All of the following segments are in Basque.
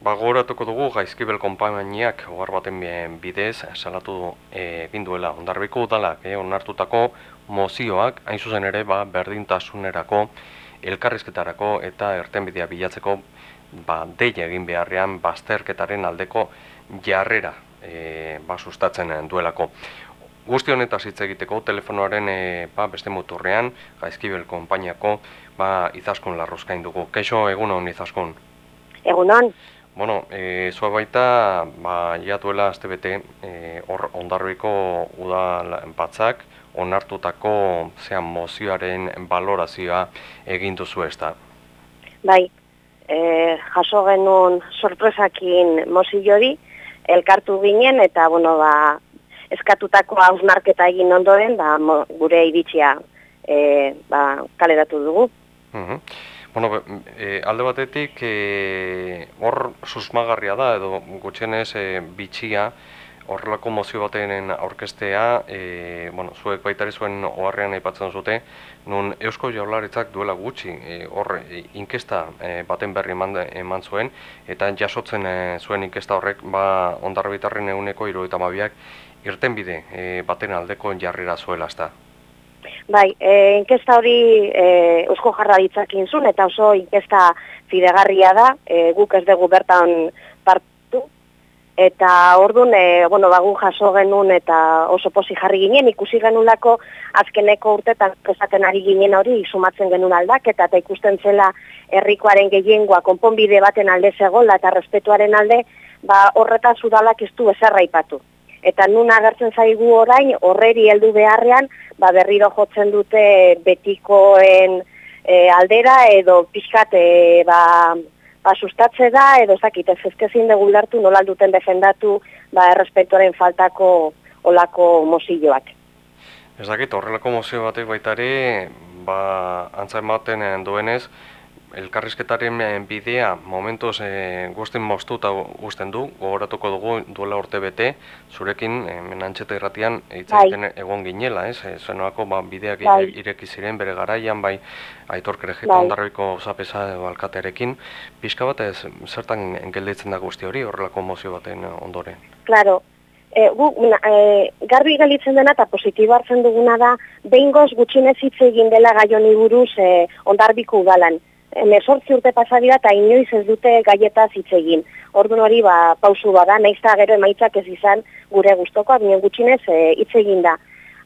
Ba, gogoratuko dugu Gaizkibel konpainiak ohar baten bidez salatu eh, egin duela ondarbiko udalak e, onartutako mozioak hain zuzen ere ba, berdintasunerako elkarrizketarako eta ertenbidea bilatzeko ba, deia egin beharrean bazterketaren aldeko jarrera e, ba, sustatzen duelako. Guzti honetaz hitz egiteko telefonoaren e, ba, beste muturrean Gaizkibel konpainiako ba, izaskun larruzkain dugu. Keixo egun hon izaskun? Egunon. Bueno, e, zua baita, ba, jatuela azte bete, e, hor ondarriko udal batzak, onartutako zean mozioaren balorazioa egin duzu ez da? Bai, e, jaso genuen sorpresakin moziori, elkartu ginen, eta, bueno, ba, eskatutako hausnarketa egin ondoren, ba, gure iritsia e, ba, kaleratu dugu. Uh Bueno, e, alde batetik e, hor susmagarria da edo gutxenez e, bitxia horrelako mozio baten aurkestea, e, bueno, zuek baitari zuen oharrean aipatzen zute, nun Eusko Jaurlaritzak duela gutxi e, hor e, inkesta e, baten berri eman, eman zuen eta jasotzen e, zuen inkesta horrek ba ondarbitarren eguneko 72ak irten bide e, baten aldeko jarrera zuela ezta. Bai, e, inkesta hori e, eusko jarra ditzakin zuen, eta oso inkesta fidegarria da, e, guk ez dugu bertan partu, eta orduan, e, bueno, bagu jaso genuen eta oso posi jarri ginen, ikusi genulako azkeneko urtetan esaten ari ginen hori, sumatzen genuen aldak, eta ikusten zela herrikoaren gehiengoa konponbide baten alde zegoela eta respetuaren alde, ba, horretan zudalak ez du ezerraipatu eta nun agertzen zaigu orain horreri heldu beharrean ba berriro jotzen dute betikoen e, aldera edo pixkat e, ba, ba sustatze da edo zakit ez ezkezin dugu lartu nola duten defendatu ba errespetuaren faltako olako mozioak. Ez dakit horrelako mozio batek baitare ba antza ematen duenez elkarrizketaren eh, bidea momentuz e, guztin moztuta guzten du, gogoratuko dugu duela urte bete, zurekin e, menantxeta irratian bai. egon ginela, ez? E, Zenoako ba, bideak bai. ireki ziren bere garaian, bai aitor kerejeta bai. ondarriko zapesa alkatearekin, pixka bat ez, zertan gelditzen da guzti hori horrelako mozio baten ondoren? Claro, E, gu, e, garbi galitzen dena eta positibo hartzen duguna da, behin goz gutxinez hitz egin dela gaioni buruz e, ondarbiko udalan emesortzi urte pasadira eta inoiz ez dute gaieta hitz egin. Orduan hori ba, pausu bada, nahiz gero emaitzak ez izan gure guztoko, abinen gutxinez e, hitz egin da.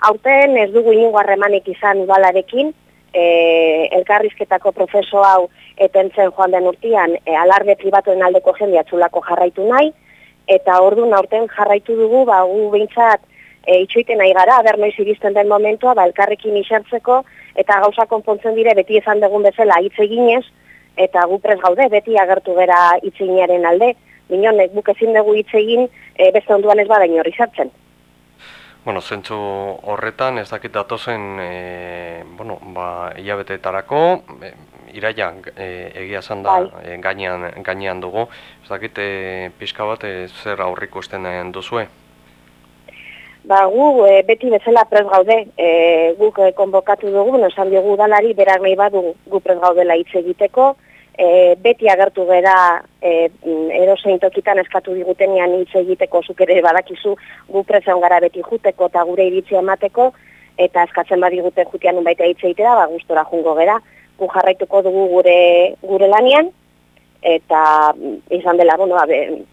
Aurten ez dugu inigo harremanik izan udalarekin, e, elkarrizketako profeso hau etentzen joan den urtean e, alarde pribatuen aldeko jendea jarraitu nahi, eta orduan aurten jarraitu dugu, ba, gu behintzat, e, itxoiten nahi gara, aber noiz iristen den momentua, ba, elkarrekin isertzeko, eta gauza konpontzen dire, beti ezan dugun bezala hitz eginez, eta gu pres gaude, beti agertu gera hitz alde, minonek buk ezin dugu hitz egin, e, beste onduan ez bada inorri zartzen. Bueno, zentzu horretan, ez dakit datozen, e, bueno, ba, iabeteetarako, e, iraia e, egia zan da e, gainean, gainean dugu, ez dakit e, pixka bat e, zer aurriko esten duzue? Ba, gu e, beti bezala prez gaude, e, guk e, konbokatu dugu, esan diogu udalari, berak nahi badu gu prez gaudela hitz egiteko, e, beti agertu gera e, erosein tokitan eskatu digutenian hitz egiteko zuk ere badakizu gu prezeon gara beti juteko eta gure iritzia emateko, eta eskatzen badigute jutian baita hitz egitera, ba, gustora jungo gera, gu jarraituko dugu gure, gure lanian, eta izan dela, bueno, ba,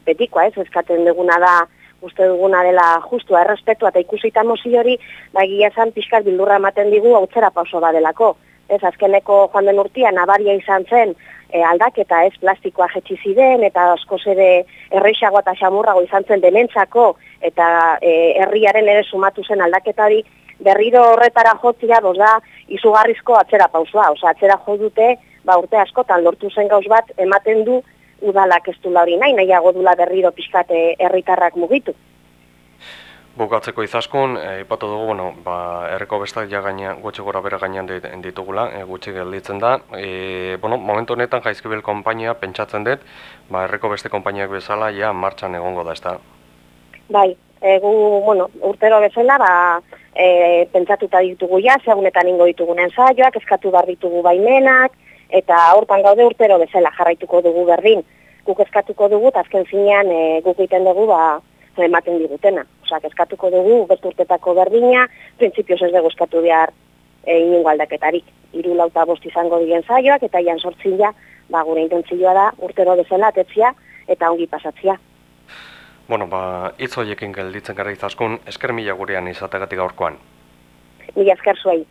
betikoa ez, eskaten duguna da, uste duguna dela justu errespetu eta ikusita mozi hori, ba egia zan pixkat bildurra ematen digu hau txera pauso badelako. Ez, azkeneko joan den urtia nabaria izan zen e, aldaketa ez plastikoa jetxi ziren eta asko zede erreixago eta xamurrago izan zen denentzako eta e, herriaren ere sumatu zen aldaketa hori berriro horretara jotzia, boz da, izugarrizko atzera pausua, oza, atzera jo dute, ba urte askotan lortu zen gauz bat ematen du udalak ez du hori nahi, nahiago dula berriro pixkate herritarrak mugitu. Bukatzeko izaskun, eh, ipatu dugu, bueno, ba, erreko bestak ja gaina, gutxi gora bera gainean ditugula, e, gutxi gelditzen da. E, bueno, momentu honetan jaizkibil konpainia pentsatzen dut, ba, erreko beste konpainiak bezala ja martxan egongo da, ez da? Bai, egu, bueno, urtero bezala, ba, e, pentsatuta ditugu ja, segunetan ingo ditugunen zaioak, eskatu bar ditugu baimenak, eta hortan gaude urtero bezala jarraituko dugu berdin. guk eskatuko dugu, eta azken zinean e, guk egiten dugu, ba, ematen digutena. Osa, eskatuko dugu, urtetako berdina, printzipioz ez dugu eskatu behar e, inungo aldaketarik. Iru lauta bost izango diren zaioak, eta ian sortzila, ba, gure intentzioa da, urtero bezala, atetzia, eta ongi pasatzia. Bueno, ba, hitz hoiekin gelditzen gara izaskun, esker mila gurean izategatik gaurkoan. Mila esker zuei.